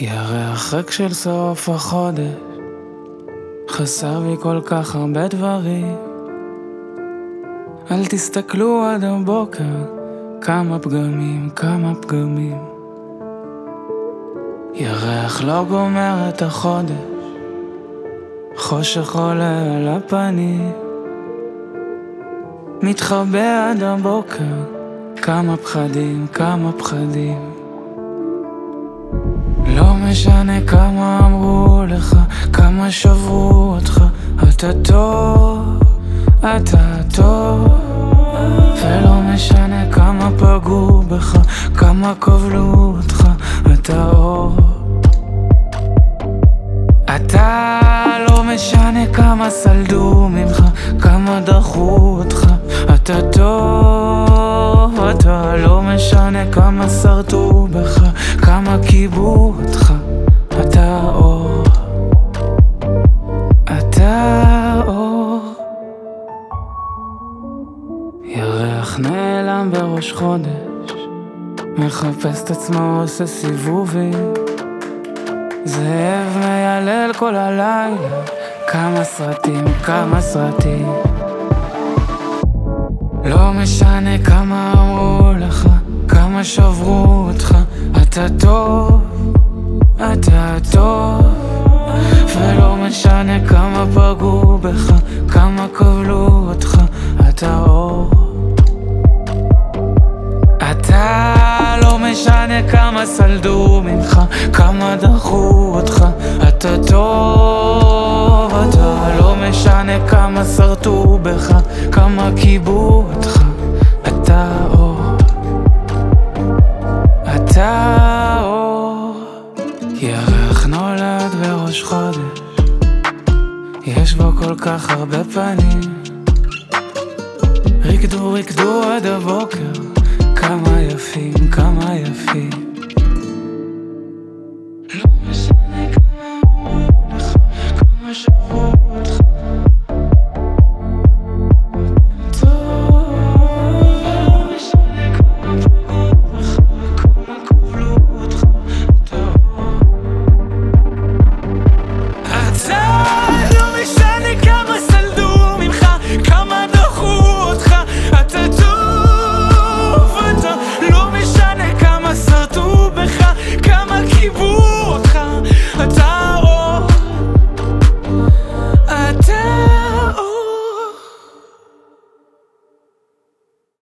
ירח ריק של סוף החודש חסר בי כל כך הרבה דברים. אל תסתכלו עד הבוקר כמה פגמים, כמה פגמים. ירח לא גומר את החודש חושך עולה על הפנים. מתחבא עד הבוקר כמה פחדים, כמה פחדים משנה כמה אמרו לך, כמה שברו אותך, אתה טוב, אתה טוב. ולא משנה כמה פגעו בך, כמה כבלו אותך, אתה אור. אתה לא משנה כמה סלדו ממך, כמה דחו אותך, אתה טוב, אתה לא משנה כמה שרטו בך, כמה קיבו נעלם בראש חודש, מחפש את עצמו עושה סיבובים. זאב מיילל כל הלילה, כמה סרטים, כמה סרטים. לא משנה כמה אמרו לך, כמה שברו אותך, אתה טוב, אתה טוב. ולא משנה כמה פגעו בך, כמה כבלו אותך, כמה סלדו ממך, כמה דחו אותך, אתה טוב, אתה לא משנה כמה שרטו בך, כמה קיבו אותך, אתה אור. אתה אור. ירח נולד בראש חודש, יש בו כל כך הרבה פנים. ריקדו ריקדו עד הבוקר,